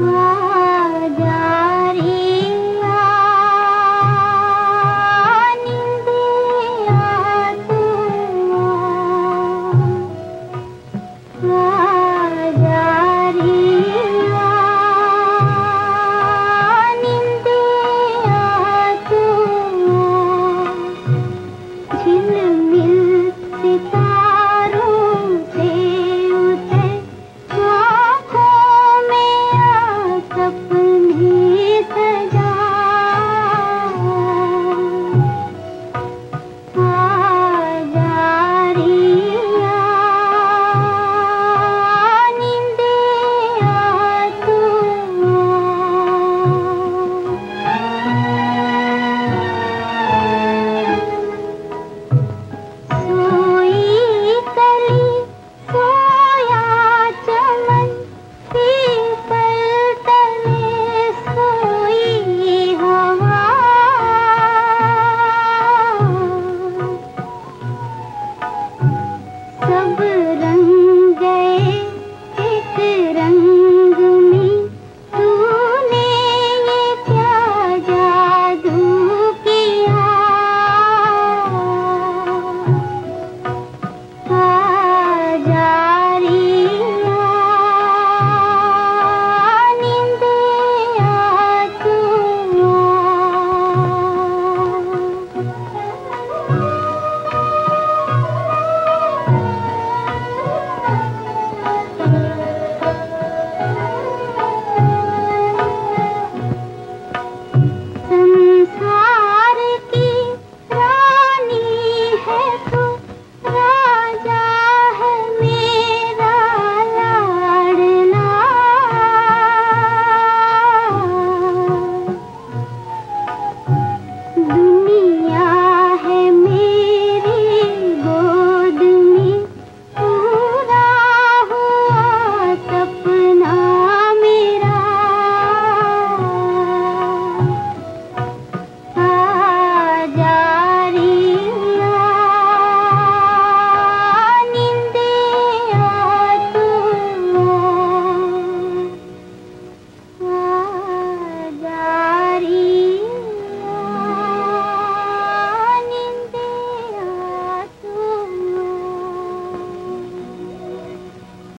आ जा